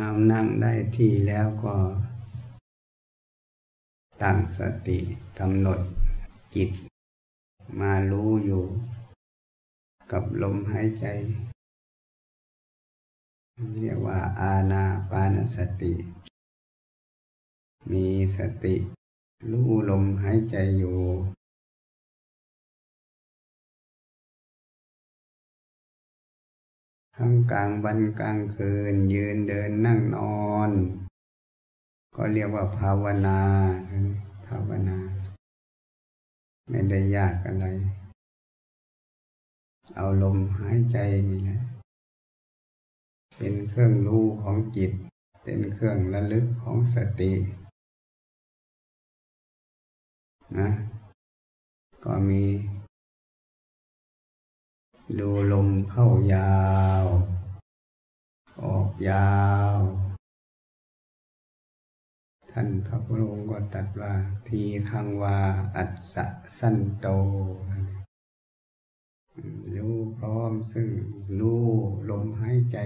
เอานั่งได้ที่แล้วก็ตั้งสติกำหนดจิต มารู้อยู่ กับลมหายใจ เรียกว่าอาณาปานสติ มีสติ รู้ลมหายใจอยู่ ทั้งกลางวันกลางคืน ยืนเดินนั่งนอน ก็เรียกว่าภาวนา ภาวนา ไม่ได้ยากอะไร เอาลมหายใจนี่แหละเป็นเครื่องรู้ของจิต เป็นเครื่องระลึกของสตินะก็มี ดูลมเข้ายาว ออกยาว ท่านพระพุทธองค์ก็ตัดว่า ทีคังวาอัศสันโต รู้พร้อมซึ่งรู้ลมหายใจ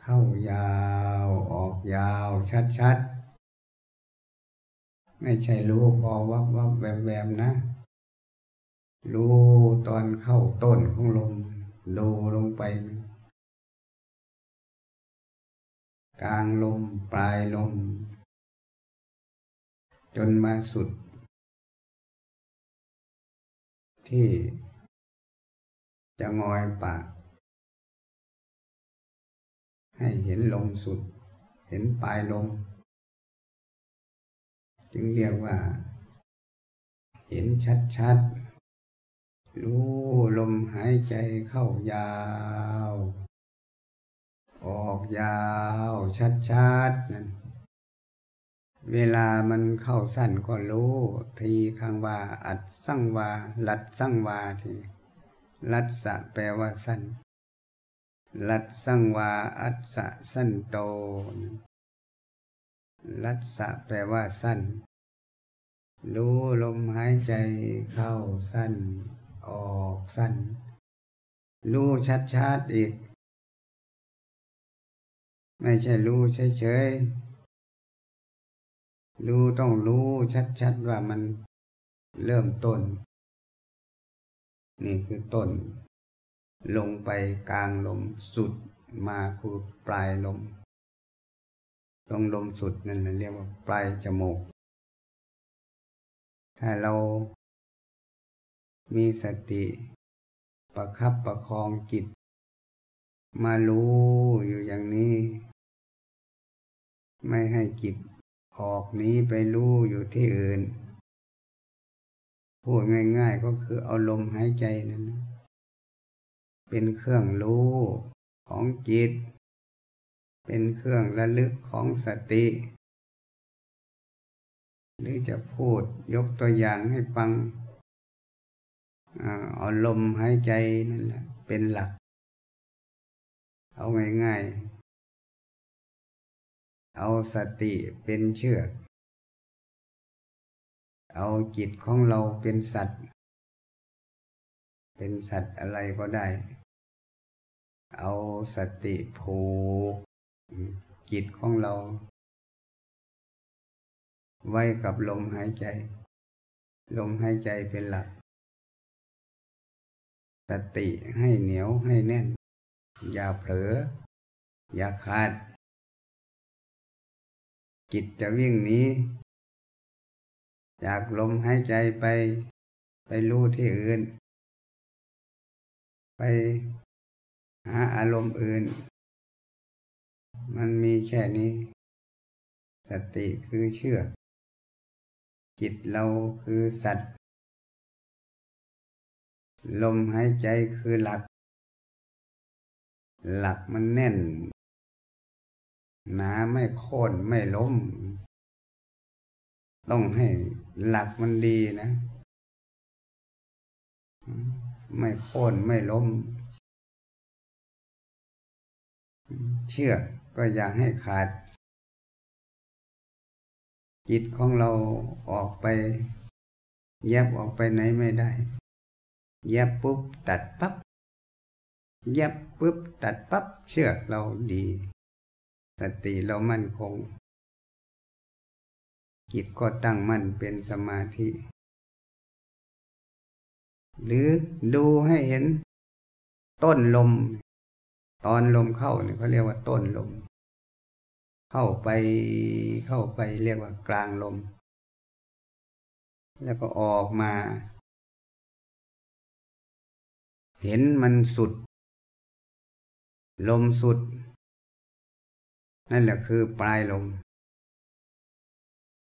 เข้ายาวออกยาวชัดๆ ไม่ใช่รู้พอวับวับแวมแวมนะ รู้ตอนเข้าต้นของลมดูลงไป กลางลมปลายลม จนมาสุด ที่จะงอยปาก ให้เห็นลมสุด เห็นปลายลม จึงเรียกว่า เห็นชัดๆ รู้ลมหายใจเข้ายาว ออกยาวชัดๆนั่นเวลามันเข้าสั้นก็รู้ ทีข้างว่า อัดสั่งวาลัดสั่งวาทีลัดสะแปลว่าสั้น ลัดสั่งวาอัดสะสั้นโต ลัดสะแปลว่าสั้น รู้ลมหายใจเข้าสั้น ออกสั้นรู้ชัดๆอีก ไม่ใช่รู้เฉยๆรู้ต้องรู้ชัดๆว่ามันเริ่มต้น นี่คือต้น ลงไปกลางลมสุดมาคือปลายลม ตรงลมสุดนั่นเรียกว่าปลายจมูก ถ้าเรา มีสติ ประคับประคองจิต มารู้อยู่อย่างนี้ ไม่ให้จิตออกนี้ไปรู้อยู่ที่อื่น พูดง่ายๆก็คือเอาลมหายใจนั่นเป็นเครื่องรู้ของจิต เป็นเครื่องระลึกของสติ หรือจะพูดยกตัวอย่างให้ฟัง เอาลมหายใจนั่นแหละเป็นหลัก เอาง่ายๆ เอาสติเป็นเชือก เอาจิตของเราเป็นสัตว์ เป็นสัตว์อะไรก็ได้ เอาสติผูกจิตของเรา ไว้กับลมหายใจ ลมหายใจเป็นหลัก สติให้เหนียวให้แน่น อย่าเผลอ อย่าขาด จิตจะวิ่งหนีจากลมหายใจไป ไปรู้ที่อื่น ไปหาอารมณ์อื่น มันมีแค่นี้ สติคือเชื่อ จิตเราคือสัตว์ ลมหายใจคือหลัก หลักมันแน่น หนาไม่โค่นไม่ล้ม ต้องให้หลักมันดีนะ ไม่โค่นไม่ล้ม เชื่อก็อย่าให้ขาด จิตของเราออกไป แยบออกไปไหนไม่ได้ ย็บปุ๊บตัดปับ๊บย็บปุ๊บตัดปับ๊บเชือกเราดี สติเรามั่นคงจิตก็ตั้งมั่นเป็นสมาธิ หรือดูให้เห็น ต้นลม ตอนลมเข้าเนี่ยเขาเรียกว่าต้นลม เข้าไปเข้าไปเรียกว่ากลางลม แล้วก็ออกมา เห็นมันสุด ลมสุด นั่นแหละคือปลายลม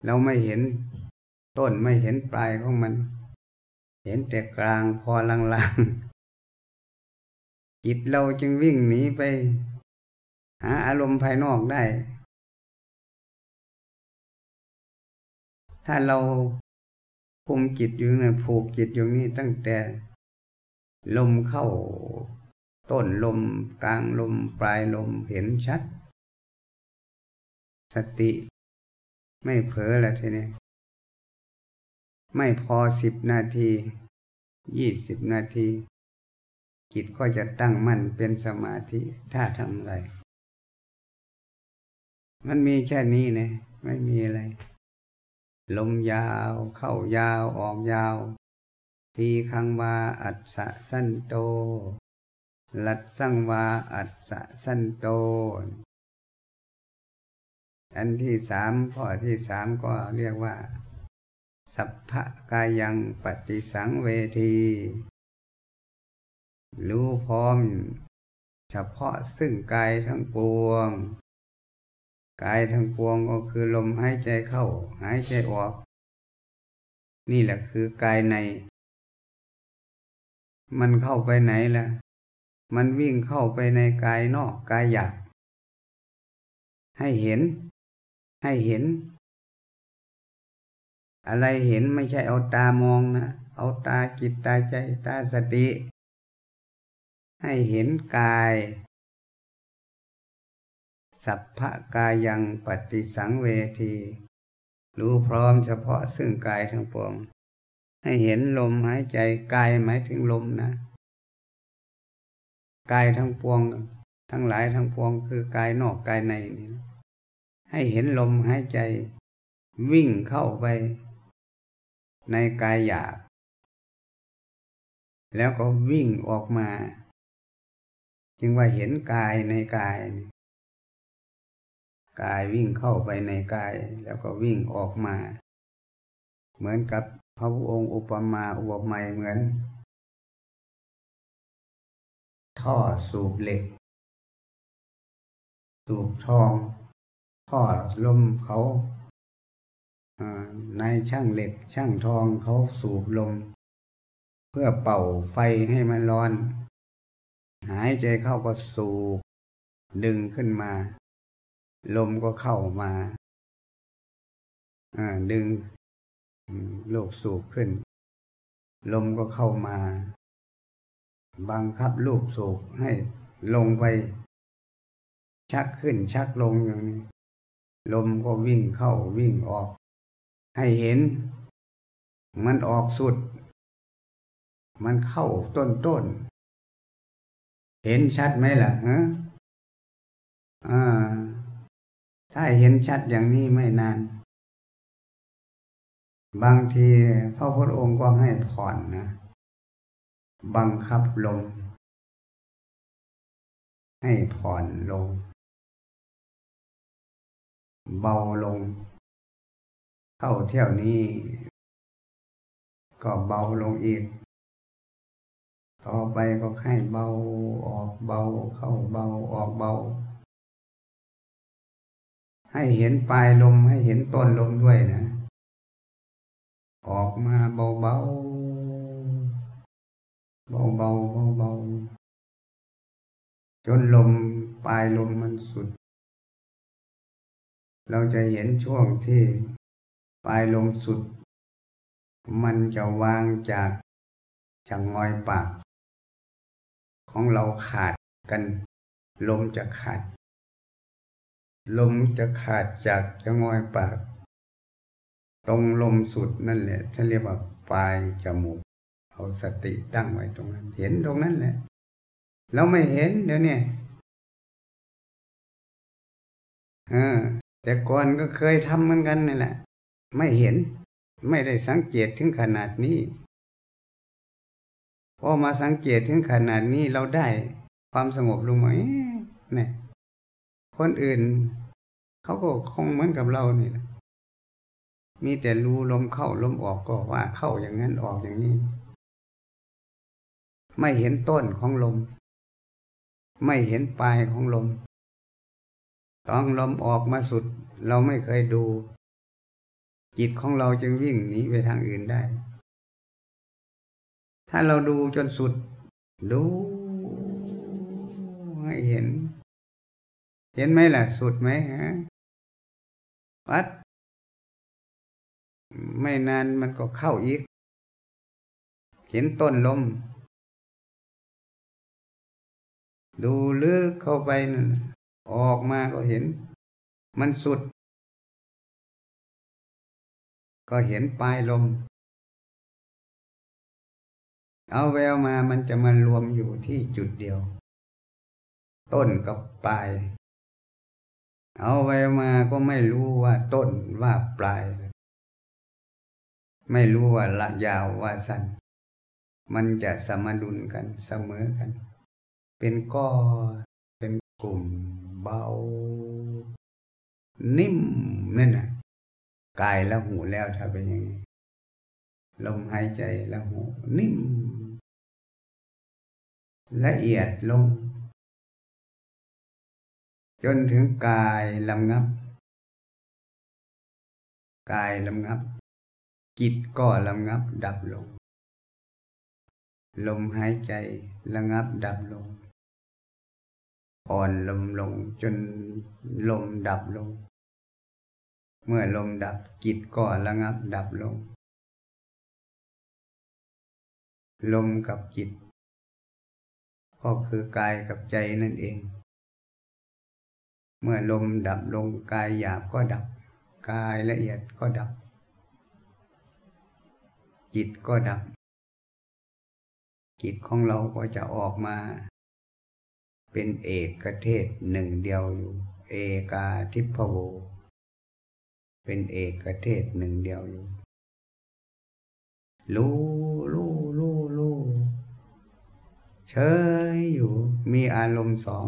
เราไม่เห็นต้นไม่เห็นปลายของมัน เห็นแต่กลางพอลางๆจิตเราจึงวิ่งหนีไป หาอารมณ์ภายนอกได้ ถ้าเราคุมจิตอยู่นผูกจิตอยู่นี่ตั้งแต่ ลมเข้า ต้นลมกลางลมปลายลมเห็นชัด สติ ไม่เผลอแล้วทีนี้ไม่พอสิบนาทียี่สิบนาที จิตก็จะตั้งมั่นเป็นสมาธิถ้าทำอะไรมันมีแค่นี้นะไม่มีอะไร ลมยาวเข้ายาวออกยาว ทีคังวาอัศสะสั้นโต ลัดสังวาอัศสะสั้นโต อันที่สามข้อที่สามก็เรียกว่า สัพพะกายังปฏิสังเวที รู้พร้อม เฉพาะซึ่งกายทั้งปวง กายทั้งปวงก็คือลมหายใจเข้า หายใจออก นี่แหละคือกายใน มันเข้าไปไหนล่ะ มันวิ่งเข้าไปในกายนอกกายหยาบให้เห็น ให้เห็น อะไรเห็นไม่ใช่เอาตามองนะ เอาตาจิตตาใจตาสติ ให้เห็นกาย สัพพะกายังปฏิสังเวที รู้พร้อมเฉพาะซึ่งกายทั้งปวง ให้เห็นลมหายใจกายหมายถึงลมนะกายทั้งปวง ทั้งหลายทั้งปวงคือกายนอกกายในนี่ให้เห็นลมหายใจ วิ่งเข้าไป ในกายหยาบแล้วก็วิ่งออกมา จึงว่าเห็นกายในกายกายวิ่งเข้าไปในกาย แล้วก็วิ่งออกมา เหมือนกับ ระพุทธองค์อุปมาอุปไมยเหมือน ท่อสูบเหล็ก สูบทอง ท่อลมเขาในช่างเหล็กช่างทองเขาสูบลม เพื่อเป่าไฟให้มันร้อน หายใจเข้าก็สูบ ดึงขึ้นมา ลมก็เข้ามาดึง โลกสูบขึ้น ลมก็เข้ามา บังคับลูกสูบให้ลงไป ชักขึ้นชักลงอย่างนี้ ลมก็วิ่งเข้าวิ่งออก ให้เห็น มันออกสุด มันเข้าต้นต้น เห็นชัดไหมล่ะฮะอ่าถ้าเห็นชัดอย่างนี้ไม่นาน บางทีพระพุทธองค์ก็ให้ผ่อนนะ บังคับลงให้ผ่อนลง เบาลง เข้าเที่ยวนี้ ก็เบาลงอีก ต่อไปก็ให้เบาออกเบา เข้าเบาออกเบา ให้เห็นปลายลมให้เห็นต้นลมด้วยนะ ออกมาเบาเบาเบาเบาเบาเบาจนลมปลายลมมันสุด เราจะเห็นช่วงที่ปลายลมสุด มันจะวางจากจากงอยปาก ของเราขาดกัน ลมจะขาด ลมจะขาดจากจะงอยปาก ตรงลมสุดนั่นแหละท่านเรียกว่าปลายจมูก เอาสติตั้งไว้ตรงนั้น เห็นตรงนั้นแหละเราไม่เห็นเดี๋ยวนี้เออแต่ก่อนก็เคยทำเหมือนกันนี่แหละ ไม่เห็นไม่ได้สังเกตถึงขนาดนี้พอมาสังเกตถึงขนาดนี้เราได้ความสงบลงไหมเนี่ยคนอื่น เขาก็คงเหมือนกับเรานี่แหละ มีแต่รูลมเข้าลมออกก็ว่าเข้าอย่างนั้นออกอย่างนี้ ไม่เห็นต้นของลม ไม่เห็นปลายของลมต้องลมออกมาสุด เราไม่เคยดู จิตของเราจึงวิ่งหนีไปทางอื่นได้ ถ้าเราดูจนสุด ดูให้เห็น เห็นไหมล่ะสุดไหมฮะวัด ไม่นานมันก็เข้าอีก เห็นต้นลม ดูลึกเข้าไปนั่นออกมาก็เห็น มันสุด ก็เห็นปลายลม เอาแววมามันจะมารวมอยู่ที่จุดเดียว ต้นกับปลาย เอาแววมาก็ไม่รู้ว่าต้นว่าปลาย ไม่รู้ว่าละยาวว่าสั้นมันจะสมดุลกันเสมอกัน เป็นก้อนเป็นกลุ่มเบา นิ่มนั่นน่ะกายและหูแล้วถ้าเป็นอย่างนี้ลมหายใจและหูนิ่ม ละเอียดลง จนถึงกายลำงับ กายลำงับ จิตก็ระงับดับลง ลมหายใจระงับดับลง อ่อนลมลงจนลมดับลง เมื่อลมดับจิตก็ระงับดับลง ลมกับจิต ก็คือกายกับใจนั่นเอง เมื่อลมดับลงกายหยาบก็ดับ กายละเอียดก็ดับ จิตก็ดับ จิตของเราก็จะออกมา เป็นเอกเทศหนึ่งเดียวอยู่ เอกาทิพโว เป็นเอกเทศหนึ่งเดียวอยู่ รู้รู้รู้รู้เฉยอยู่ มีอารมณ์สอง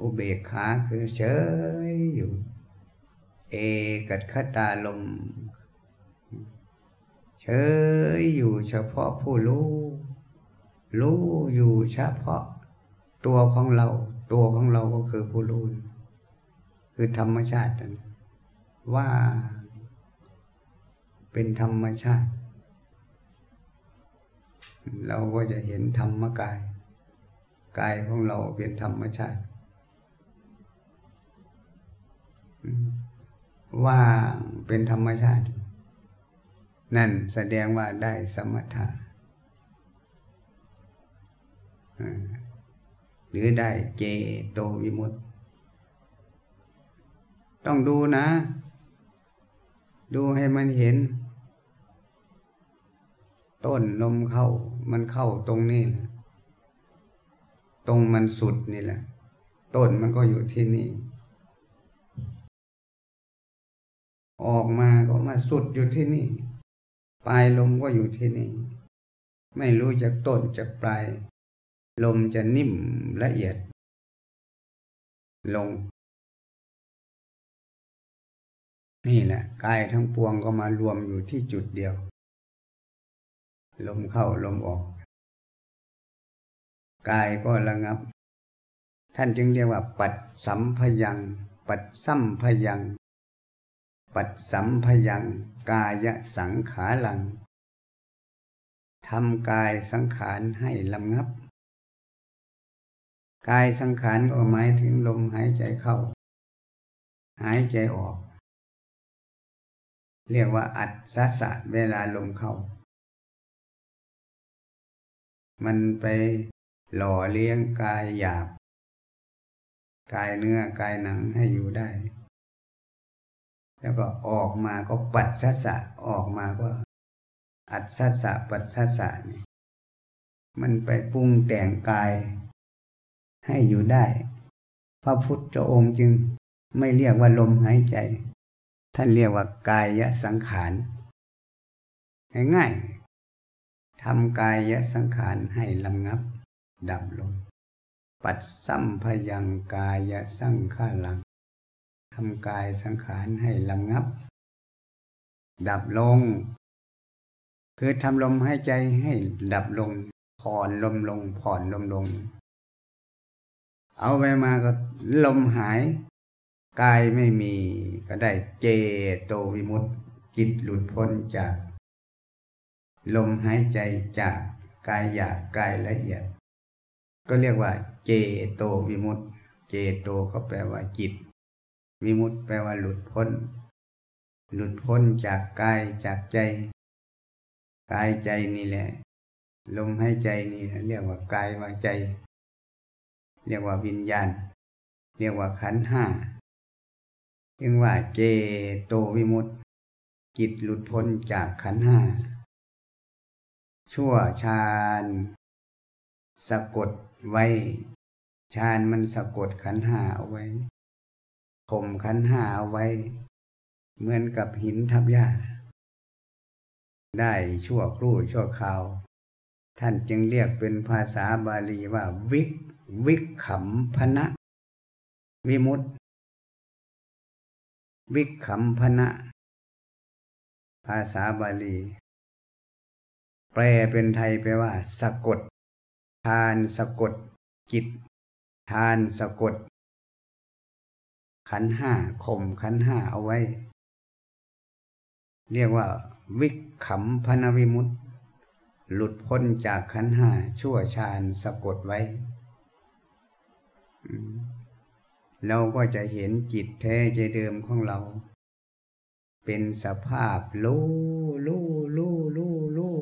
อุเบกขาคือเฉยอยู่ เอกัตคตาลม เฉยอยู่เฉพาะผู้รู้ รู้อยู่เฉพาะ ตัวของเรา ตัวของเราก็คือผู้รู้ คือธรรมชาตินั้นว่าเป็นธรรมชาติ เราก็จะเห็นธรรมกาย กายของเราเป็นธรรมชาติ ว่าเป็นธรรมชาติ นั่นแสดงว่าได้สมถะหรือได้เจโตวิมุตตต้องดูนะ ดูให้มันเห็น ต้นลมเข้า มันเข้าตรงนี้แหละตรงมันสุดนี่แหละ ต้นมันก็อยู่ที่นี่ ออกมาก็มาสุดอยู่ที่นี่ ปลายลมก็อยู่ที่นี่ ไม่รู้จากต้นจากปลาย ลมจะนิ่มละเอียด ลง นี่แหละกายทั้งปวงก็มารวมอยู่ที่จุดเดียว ลมเข้าลมออก กายก็ระงับ ท่านจึงเรียกว่า ปัดสัมพยัง ปัดสัมพยัง ปัดสัมพยังกายสังขารังทำกายสังขารให้ลำงับ กายสังขารก็หมายถึงลมหายใจเข้า หายใจออก เรียกว่าอัดสะสะเวลาลมเข้า มันไปหล่อเลี้ยงกายหยาบ กายเนื้อกายหนังให้อยู่ได้ แล้วก็ออกมาก็ปัดสัสะออกมาก็ อัดสัสะปัดสัสะนี่มันไปปรุงแต่งกายให้อยู่ได้ พระพุทธองค์จึงไม่เรียกว่าลมหายใจ ท่านเรียกว่ากายสังขารง่ายๆทำกายสังขารให้ลำงับ ดับลง ปัดซ้ำพยังกายสังขารัง ทำกายสังขารให้ลำงับ ดับลง คือทำลมหายใจให้ดับลง ผ่อนลมลง ผ่อนลมลง เอาไปมาก็ลมหาย กายไม่มีก็ได้เจโตวิมุตติจิตหลุดพ้นจาก ลมหายใจจากกายหยาบกายละเอียด ก็เรียกว่า เจโตวิมุตติ เจโตก็แปลว่าจิต วิมุตติแปลว่าหลุดพ้น หลุดพ้นจากกายจากใจ กายใจนี่แหละ ลมหายใจนี่เรียกว่ากายว่าใจ เรียกว่าวิญญาณ เรียกว่าขันห้าจึงว่าเจโตวิมุตติจิตหลุดพ้นจากขันห้าชั่วฌานสะกดไว้ฌานมันสะกดขันห้าเอาไว้ ข่มขันห้าเอาไว้ เหมือนกับหินทับหญ้า ได้ชั่วครู่ชั่วคราว ท่านจึงเรียกเป็นภาษาบาลีว่า วิกวิกขำพนะ วิมุตติวิคัมพนะ ภาษาบาลี แปลเป็นไทยแปลว่า สะกด ทานสะกดจิตทานสะกด ขันห้าข่มขันห้าเอาไว้ เรียกว่า วิคัมพนวิมุตตหลุดพ้นจากขันห้าชั่วชาญสะกดไว้เราก็จะเห็นจิตแท้ใจเดิมของเรา เป็นสภาพรู้รู้รู้รู้รู้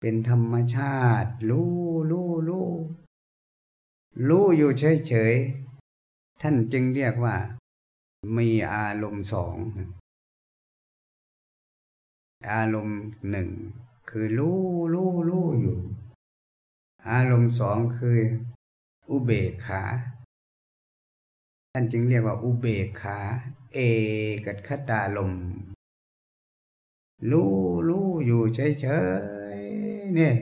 เป็นธรรมชาติ รู้รู้รู้รู้อยู่เฉยเฉย ท่านจึงเรียกว่า มีอารมณ์สอง อารมณ์หนึ่งคือรู้รู้รู้อยู่ อารมณ์สองคือ อุเบกขา ท่านจึงเรียกว่าอุเบกขา เอกัคตาลมรู้รู้อยู่เฉยเฉยเนี่ย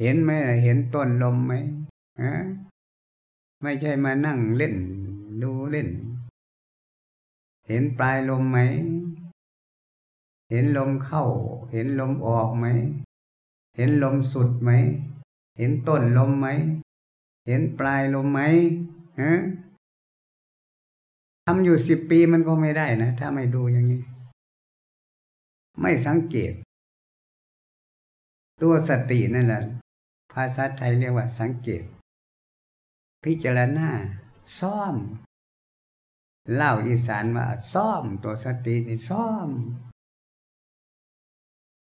เห็นไหมเห็นต้นลมไหม ไม่ใช่มานั่งเล่น ดูเล่น เห็นปลายลมไหม เห็นลมเข้า เห็นลมออกไหม เห็นลมสุดไหม เห็นต้นลมไหม เห็นปลายลมไหมฮะทำอยู่สิบปีมันก็ไม่ได้นะ ถ้าไม่ดูอย่างนี้ ไม่สังเกต ตัวสตินั่นแหละภาษาไทยเรียกว่าสังเกต พิจารณาซ่อมเล่าอีสานว่าซ่อมตัวสตินี่ซ่อม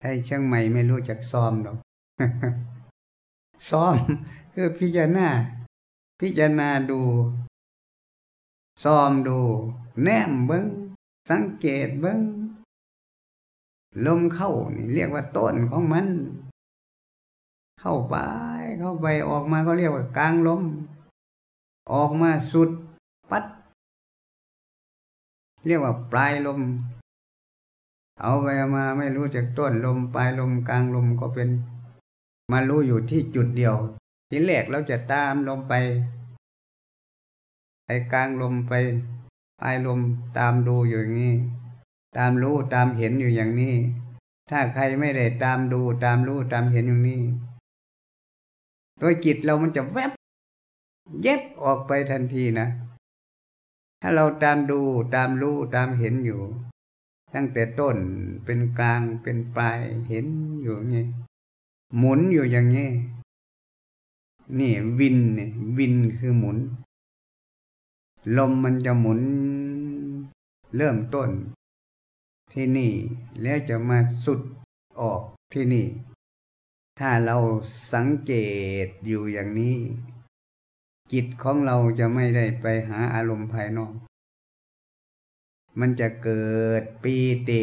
ไทยเชียงใหม่ไม่รู้จักซ่อมหรอกซ่อมคือพิจารณาพิจารณาดูซ้อมดู แนมเบิงสังเกตเบิงลมเข้านี่เรียกว่าต้นของมัน เข้าไปเข้าไปออกมาก็เรียกว่ากลางลม ออกมาสุดปัด เรียกว่าปลายลม เอาไปมาไม่รู้จากต้นลมปลายลมกลางลมก็เป็น มารู้อยู่ที่จุดเดียว ทีแรกเราจะตามลมไปไอกลางลมไปปลายลมตามดูอยู่อย่างนี้ ตามรู้ตามเห็นอยู่อย่างนี้ ถ้าใครไม่ได้ตามดูตามรู้ตามเห็นอย่างนี้ ตัวจิตเรามันจะแวบ เย็บออกไปทันทีนะ ถ้าเราตามดูตามรู้ตามเห็นอยู่ ตั้งแต่ต้นเป็นกลางเป็นปลายเห็นอยู่อย่างนี้หมุนอยู่อย่างนี้ นี่วินเนี่ยวินคือหมุน ลมมันจะหมุน เริ่มต้น ที่นี่แล้วจะมาสุดออกที่นี่ ถ้าเราสังเกตอยู่อย่างนี้ จิตของเราจะไม่ได้ไปหาอารมณ์ภายนอก มันจะเกิดปีติ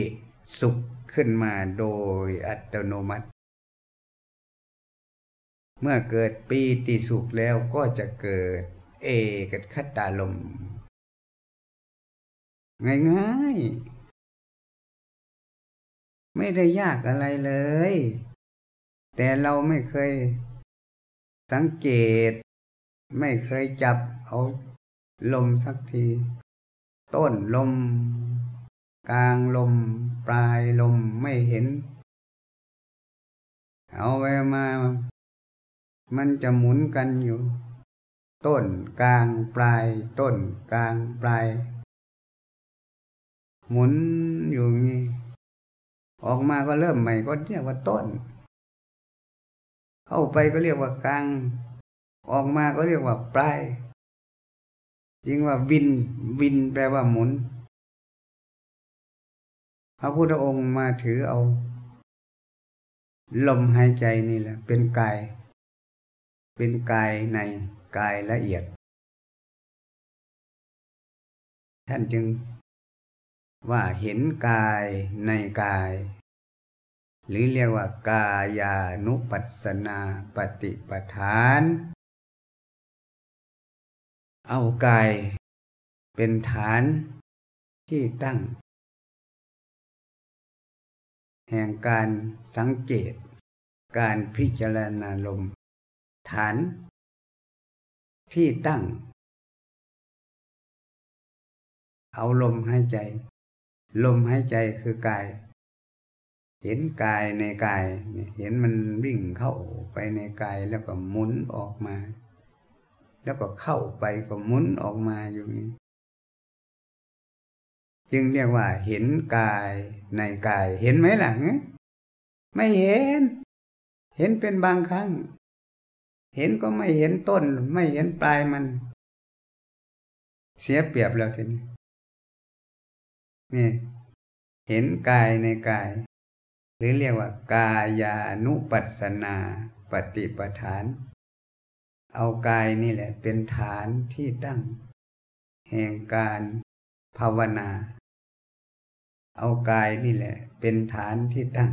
สุขขึ้นมาโดยอัตโนมัติ เมื่อเกิดปีติสุขแล้วก็จะเกิดเอกัดคัตตาลม ง่ายๆ ไม่ได้ยากอะไรเลย แต่เราไม่เคยสังเกต ไม่เคยจับเอาลมสักที ต้นลม กลางลม ปลายลมไม่เห็น เอาไว้มา มันจะหมุนกันอยู่ ต้นกลางปลาย ต้นกลางปลาย หมุนอยู่งี้ ออกมาก็เริ่มใหม่ก็เรียกว่าต้น เข้าไปก็เรียกว่ากลาง ออกมาก็เรียกว่าปลายยิงว่าวินวินแปลว่าหมุน พระพุทธองค์มาถือเอา ลมหายใจนี่แหละ เป็นกาย เป็นกายในกายละเอียด ท่านจึงว่าเห็นกายในกาย หรือเรียกว่ากายานุปัสสนาปฏิปทาน เอากาย เป็นฐานที่ตั้ง แห่งการสังเกต การพิจารณาลม ฐาน ที่ตั้ง เอาลมหายใจ ลมหายใจคือกาย เห็นกายในกาย เห็นมันวิ่งเข้าไปในกายแล้วก็หมุนออกมา แล้วก็เข้าไปก็หมุนออกมาอยู่นี้ จึงเรียกว่าเห็นกายในกายเห็นไหมหลังไม่เห็น เห็นเป็นบางครั้ง เห็นก็ไม่เห็นต้น ไม่เห็นปลายมัน เสียเปรียบแล้วทีนี้นี่เห็นกายในกาย หรือเรียกว่ากายานุปัสสนาปฏิปทาน เอากายนี่แหละเป็นฐานที่ตั้ง แห่งการภาวนา เอากายนี่แหละเป็นฐานที่ตั้ง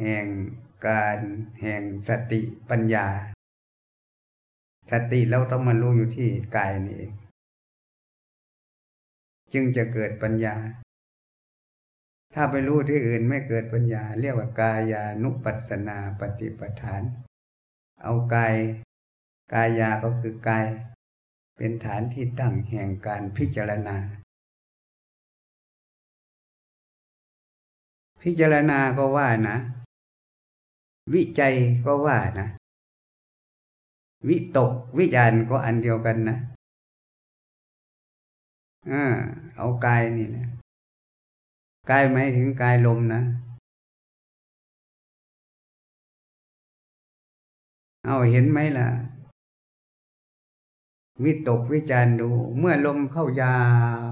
แห่งการแห่งสติปัญญา สติเราต้องมารู้อยู่ที่กายนี่เองจึงจะเกิดปัญญา ถ้าไปรู้ที่อื่นไม่เกิดปัญญา เรียกว่ากายานุปัสสนาปฏิปทาน เอากาย กายาก็คือกาย เป็นฐานที่ตั้งแห่งการพิจารณา พิจารณาก็ว่านะ วิจัยก็ว่านะ วิตกวิจารณ์ก็อันเดียวกันนะอ่าเอากายนี่นะกายหมายถึงกายลมนะ เอาเห็นไหมล่ะ วิตกวิจารดู เมื่อลมเข้ายา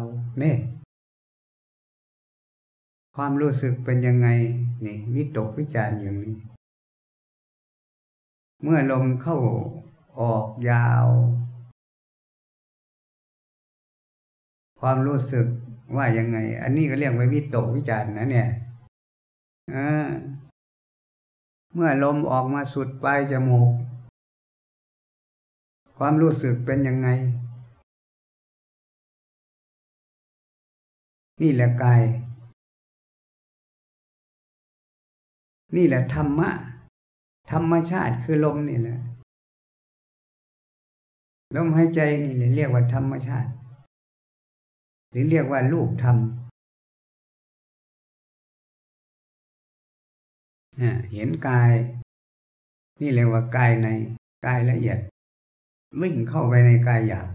วนี่ความรู้สึกเป็นยังไงนี่วิตกวิจารอย่างนี้ เมื่อลมเข้าออกยาว ความรู้สึกว่ายังไง อันนี้ก็เรียกว่าวิตกวิจารนะเนี่ยอ่า เมื่อลมออกมาสุดปลายจมูก ความรู้สึกเป็นยังไง นี่แหละกาย นี่แหละธรรมะ ธรรมชาติคือลมนี่แหละ ลมหายใจนี่เรียกว่าธรรมชาติ หรือเรียกว่ารูปธรรม เห็นกาย นี่เรียกว่ากายในกายละเอียด วิ่งเข้าไปในกายหยาบ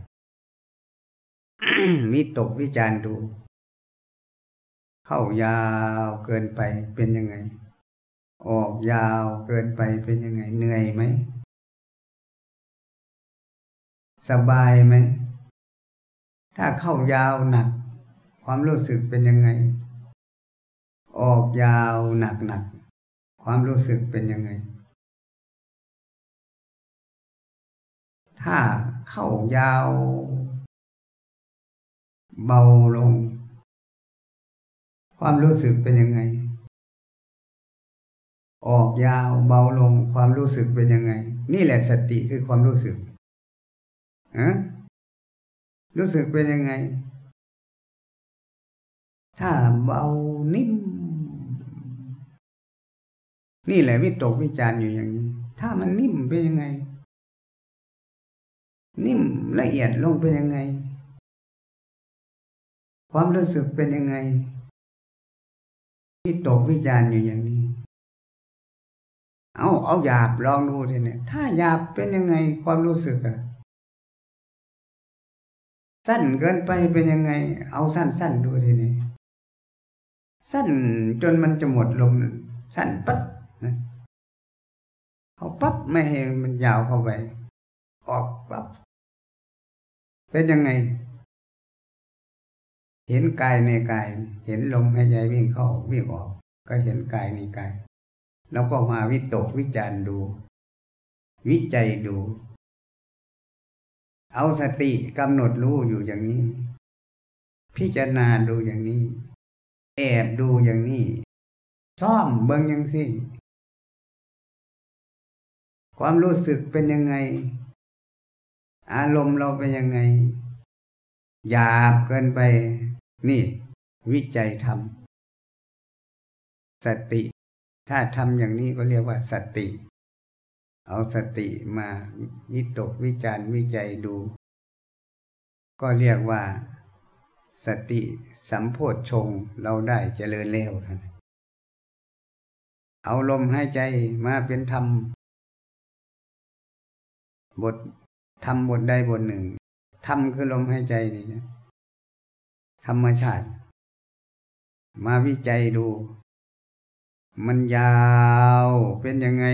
วิตกวิจารดู เข้ายาวเกินไปเป็นยังไง ออกยาวเกินไปเป็นยังไง เหนื่อยไหม สบายไหม ถ้าเข้ายาวหนัก ความรู้สึกเป็นยังไง ออกยาวหนักหนัก ความรู้สึกเป็นยังไง ถ้าเข้ายาว เบาลง ความรู้สึกเป็นยังไง ออกยาวเบาลงความรู้สึกเป็นยังไง นี่แหละสติคือความรู้สึกอะรู้สึกเป็นยังไง ถ้าเบานิ่ม นี่แหละวิตกวิจารอยู่อย่างนี้ ถ้ามันนิ่มเป็นยังไง นิ่มละเอียดลงเป็นยังไง ความรู้สึกเป็นยังไง วิตกวิจารอยู่อย่างนี้ เอาเอาหยาบลองดูทีเนี่ยถ้าหยาบเป็นยังไงความรู้สึกอะสั้นเกินไปเป็นยังไง เอาสั้นๆดูทีนี้สั้นจนมันจะหมดลมสั้นปั๊บ เอาปั๊บไม่ให้มันยาวเข้าไป ออกปั๊บเป็นยังไง เห็นกายในกาย เห็นลมหายใจวิ่งเข้าวิ่งออก ก็เห็นกายในกาย แล้วก็มาวิตกวิจารดู วิจัยดู เอาสติกำหนดรู้อยู่อย่างนี้ พิจารณาดูอย่างนี้ แอบดูอย่างนี้ ซ่อมเบิ่งยังสิ ความรู้สึกเป็นยังไง อารมณ์เราเป็นยังไงหยาบเกินไป นี่ วิจัยทำสติ ถ้าทำอย่างนี้ก็เรียกว่าสติ เอาสติมาวิตกวิจารวิจัยดู ก็เรียกว่า สติสัมโพธชงเราได้เจริญแล้ว เอาลมหายใจมาเป็นธรรม บททำบทใดบทหนึ่งทำคือลมหายใจนี่นะธรรมชาติ มาวิจัยดู มันยาวเป็นยังไง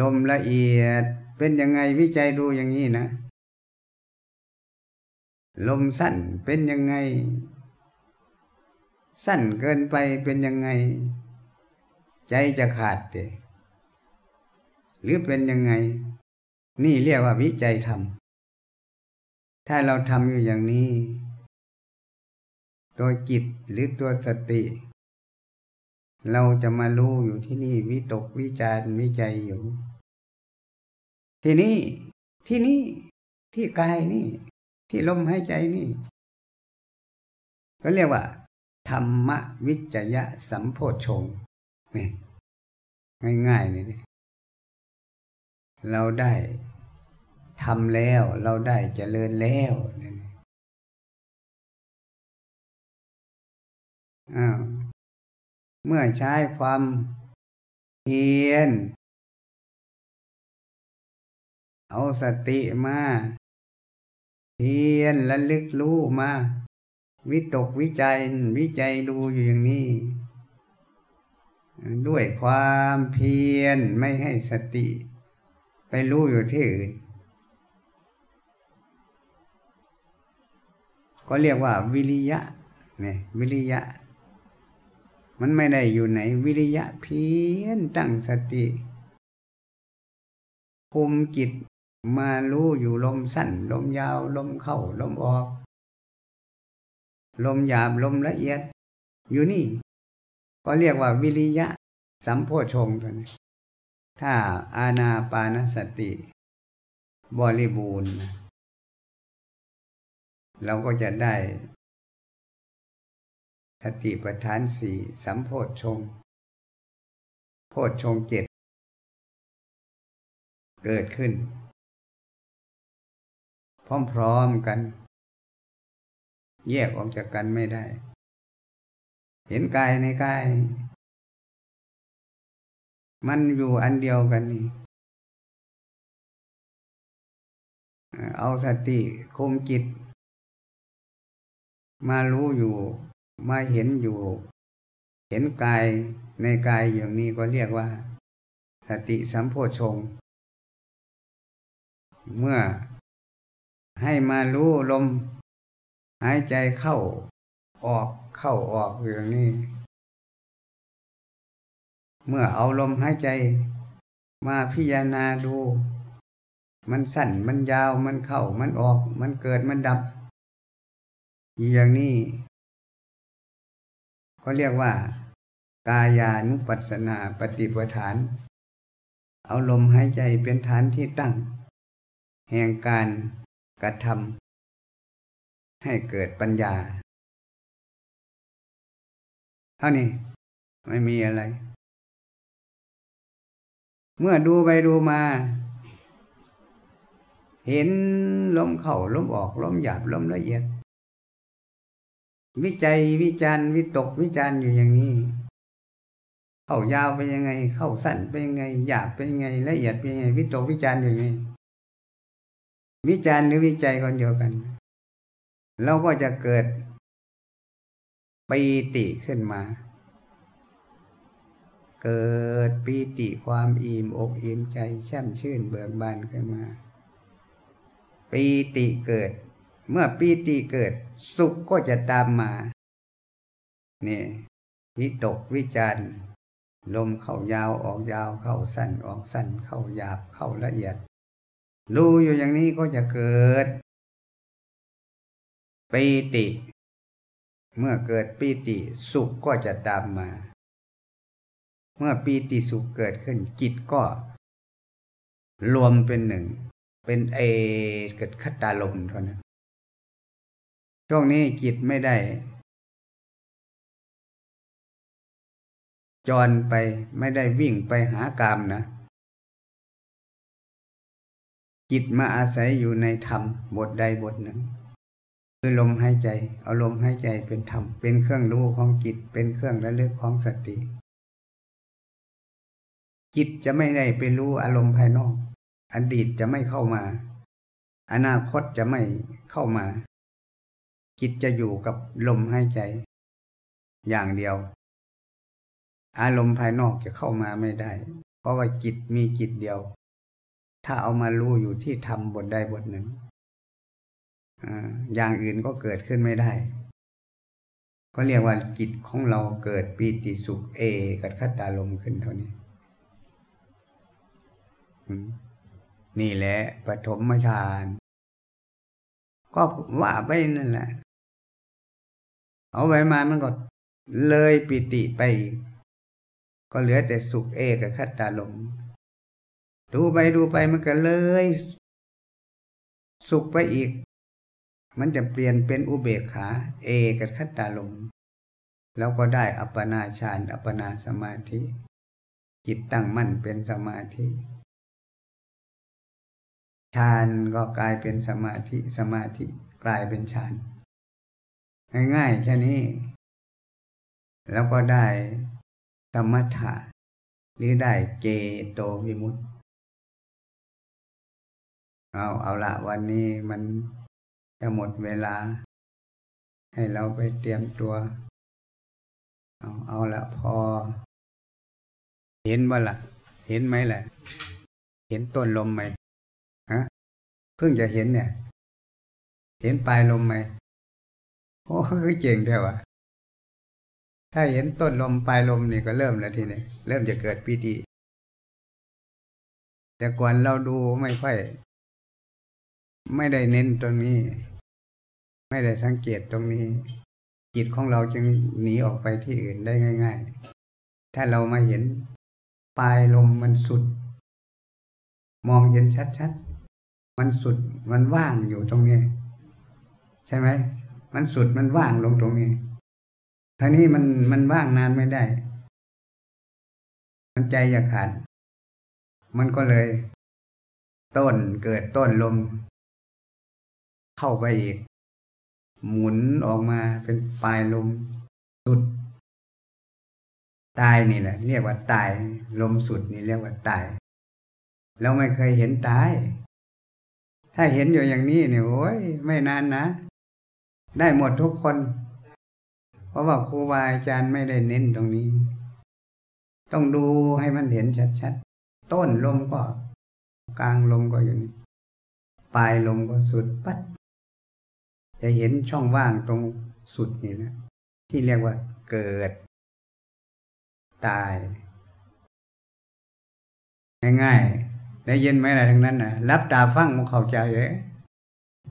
ลมละเอียดเป็นยังไงวิจัยดูอย่างนี้นะ ลมสั้นเป็นยังไง สั้นเกินไปเป็นยังไง ใจจะขาดเด หรือเป็นยังไง นี่เรียกว่าวิจัยทำถ้าเราทำอยู่อย่างนี้ ตัวจิตหรือตัวสติ เราจะมารู้อยู่ที่นี่วิตกวิจารวิจัยอยู่ ที่นี่ที่นี่ที่กายนี่ ที่ลมหายใจนี่ ก็เรียกว่า ธรรมวิจยะสัมโพชงนี่ง่ายๆนี่ เราได้ทำแล้วเราได้เจริญแล้วนี่อ้าวเมื่อใช้ความเพียรเอาสติมาเพียรและลึกรู้มา วิตกวิจัยวิจัยดูอยู่อย่างนี้ ด้วยความเพียรไม่ให้สติ รู้อยู่ที่อื่น ก็เรียกว่าวิริยะเนี่ยวิริยะ มันไม่ได้อยู่ไหนวิริยะเพียนตั้งสติคุมจิตมารู้อยู่ลมสั้น ลมยาว ลมเข้า ลมออก ลมหยาบ ลมละเอียด อยู่นี่ ก็เรียกว่าวิริยะ สัมโพชงตัวนี้ ถ้าอาณาปานสติ บริบูรณ์ เราก็จะได้สติปัฏฐานสี่สัมโพธชง โพธชงเจ็ดเกิดขึ้น พร้อมๆกัน แยกออกจากกันไม่ได้ เห็นกายในกาย มันอยู่อันเดียวกันนี่เอาสติคมจิต มารู้อยู่ มาเห็นอยู่ เห็นกายในกายอย่างนี้ก็เรียกว่า สติสัมโพชง เมื่อให้มารู้ลม หายใจเข้าออกเข้าออกอย่างนี้ เมื่อเอาลมหายใจ มาพิจารณาดู มันสั้นมันยาวมันเข้ามันออก มันเกิดมันดับ อย่างนี้ ก็เรียกว่า กายานุปัสสนาปฏิปทาน เอาลมหายใจเป็นฐานที่ตั้ง แห่งการกระทำให้เกิดปัญญา เท่านี้ไม่มีอะไร เมื่อดูไปดูมา เห็นลมเข้าลมออกลมหยาบลมละเอียด วิจัยวิจารณ์วิตกวิจารณ์อยู่อย่างนี้ เข้ายาวไปยังไง เข้าสั้นไปยังไง หยาบไปยังไง ละเอียดไปยังไง วิตกวิจารณ์อยู่ยังไง วิจารณ์หรือวิจัยคนเดียวกัน เราก็จะเกิดปีติขึ้นมา เกิดปีติความอิ่มอกอิ่มใจแช่มชื่นเบิกบานขึ้นมา ปีติเกิด เมื่อปีติเกิด สุขก็จะตามมานี่วิตกวิจารลมเข้ายาวออกยาวเข้าสั้นออกสั้นเข้าหยาบเข้าละเอียด รู้อยู่อย่างนี้ก็จะเกิดปีติ เมื่อเกิดปีติสุขก็จะตามมา เมื่อปีติสุขเกิดขึ้น จิตก็รวมเป็นหนึ่ง เป็นเอเกิดคัตตาลมเท่านั้นช่วงนี้จิตไม่ได้ จรไปไม่ได้วิ่งไปหากามนะ จิตมาอาศัยอยู่ในธรรมบทใดบทหนึ่ง คือลมหายใจ เอาลมหายใจเป็นธรรม เป็นเครื่องรู้ของจิต เป็นเครื่องระลึกของสติ จิตจะไม่ได้ไปรู้อารมณ์ภายนอก อดีตจะไม่เข้ามา อนาคตจะไม่เข้ามา จิตจะอยู่กับลมหายใจ อย่างเดียว อารมณ์ภายนอกจะเข้ามาไม่ได้ เพราะว่าจิตมีจิตเดียว ถ้าเอามารู้อยู่ที่ทำบทใดบทหนึ่งอย่างอื่นก็เกิดขึ้นไม่ได้ ก็เรียกว่าจิตของเราเกิดปีติสุขเอกัดขัตตาลมขึ้นเท่านี้ นี่แหละปฐมฌาน ก็ว่าไปนั่นแหละ เอาไว้มามันก็เลยปิติไป ก็เหลือแต่สุขเอกับขัตตาลม ดูไปดูไปมันก็เลย สุขไปอีก มันจะเปลี่ยนเป็นอุเบกขา เอกับคัตตาลม แล้วก็ได้อัปปนาฌาน อัปปนาสมาธิ จิตตั้งมั่นเป็นสมาธิ ฌานก็กลายเป็นสมาธิสมาธิกลายเป็นฌานง่ายๆแค่นี้ แล้วก็ได้สมถะหรือได้เจโตวิมุตติเอาเอาละวันนี้มันจะหมดเวลา ให้เราไปเตรียมตัว เอาเอาละพอ เห็นบ่ละเห็นไหมแหละเห็นต้นลมไหม เพิ่งจะเห็นเนี่ย เห็นปลายลมไหมโอ้คือเจ๋งด้วยวะถ้าเห็นต้นลมปลายลมนี่ก็เริ่มแล้วทีนี้เริ่มจะเกิดปีติแต่ก่อนเราดูไม่ค่อย ไม่ได้เน้นตรงนี้ ไม่ได้สังเกตตรงนี้ จิตของเราจึงหนีออกไปที่อื่นได้ง่าย ๆ ถ้าเรามาเห็นปลายลมมันสุด มองเห็นชัดๆ มันสุดมันว่างอยู่ตรงนี้ ใช่ไหมมันสุดมันว่างลงตรงนี้ท่านี้มันมันว่างนานไม่ได้ มันใจอยากขาดมันก็เลย ต้นเกิดต้นลม เข้าไปอีก หมุนออกมาเป็นปลายลม สุด ตายนี่แหละ เรียกว่าตาย ลมสุดนี่เรียกว่าตาย เราไม่เคยเห็นตาย ถ้าเห็นอยู่อย่างนี้เนี่ยโอ้ยไม่นานนะ ได้หมดทุกคน เพราะว่าครูบาอาจารย์ไม่ได้เน้นตรงนี้ ต้องดูให้มันเห็นชัดๆ ต้นลมก็กลางลมก็อยู่นี่ปลายลมก็สุดปัด จะเห็นช่องว่างตรงสุดนี่นะที่เรียกว่าเกิด ตาย ง่ายๆ ได้ยินไหมอะไรทั้งนั้นนะรับตาฟังมันเข้าใจเลย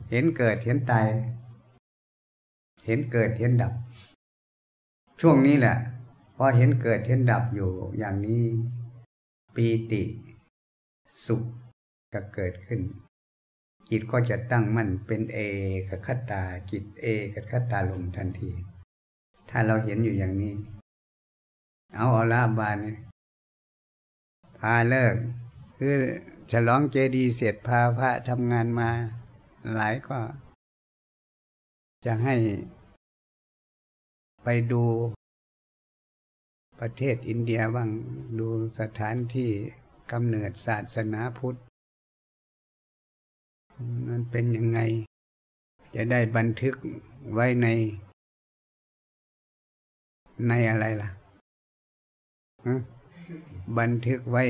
เห็นเกิดเห็นตายเห็นเกิดเห็นดับ ช่วงนี้แหละพอเห็นเกิดเห็นดับอยู่อย่างนี้ ปีติสุขจะเกิดขึ้น จิตก็จะตั้งมั่นเป็นเอกคตาจิตเอกคตาลมทันที ถ้าเราเห็นอยู่อย่างนี้ เอาเอาละบานพาเลิก คือฉลองเจดีเสร็จพาพระทำงานมา หลายก็ จะให้ไปดูประเทศอินเดียบ้างดูสถานที่กำเนิดศาสนาพุทธมันเป็นยังไง จะได้บันทึกไว้ใน ในอะไรล่ะ บันทึกไว้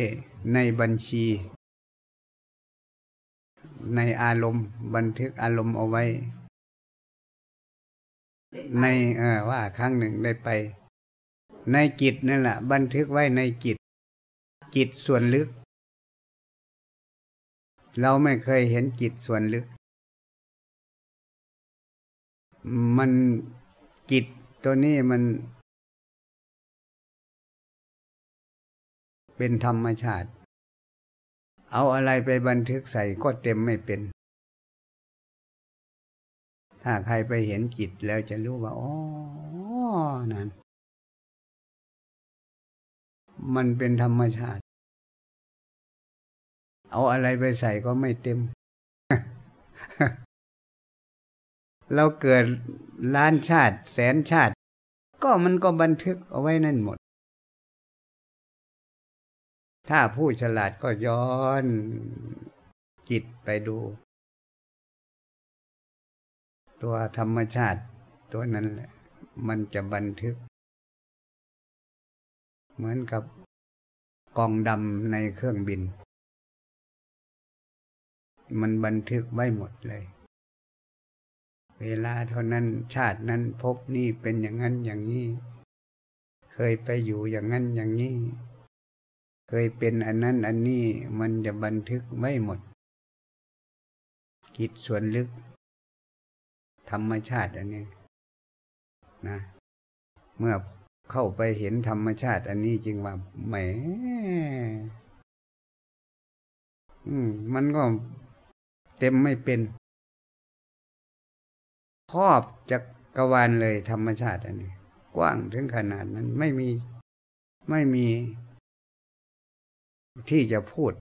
ในบัญชี ในอารมณ์ บันทึกอารมณ์เอาไว้ ในเออว่าครั้งหนึ่งได้ไป ในจิตนั่นแหละบันทึกไว้ในจิตจิตส่วนลึก เราไม่เคยเห็นจิตส่วนลึก มันจิตตัวนี้มัน เป็นธรรมชาติ เอาอะไรไปบันทึกใส่ก็เต็มไม่เป็น ถ้าใครไปเห็นจิตแล้วจะรู้ว่าอ๋อนั่นมันเป็นธรรมชาติ เอาอะไรไปใส่ก็ไม่เต็ม เราเกิดล้านชาติ แสนชาติ ก็มันก็บันทึกเอาไว้นั่นหมด ถ้าผู้ฉลาดก็ย้อนจิตไปดู ตัวธรรมชาติ ตัวนั้นแหละ มันจะบันทึก เหมือนกับกองดำในเครื่องบิน มันบันทึกไว้หมดเลย เวลาเท่านั้นชาตินั้นพบนี่เป็นอย่างนั้นอย่างนี้ เคยไปอยู่อย่างนั้นอย่างนี้ เคยเป็นอันนั้นอันนี้มันจะบันทึกไว้หมด กิจส่วนลึก ธรรมชาติอันนี้นะเมื่อเข้าไปเห็นธรรมชาติ อันนี้จริงว่าแหมอืมมันก็เต็มไม่เป็น ครอบจักรวาลเลยธรรมชาติอันนี้ กว้างถึงขนาดนั้น ไม่มีไม่มี ที่จะพูด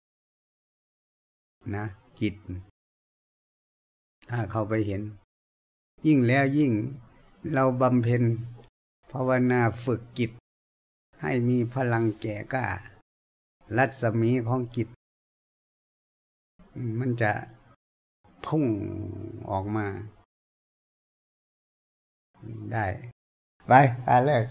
นะ จิต ถ้าเข้าไปเห็น ยิ่งแล้วยิ่งเราบำเพ็ญภาวนาฝึกจิต ให้มีพลังแก่กล้ารัศมีของจิต มันจะพุ่งออกมา ได้ ไปไปเลย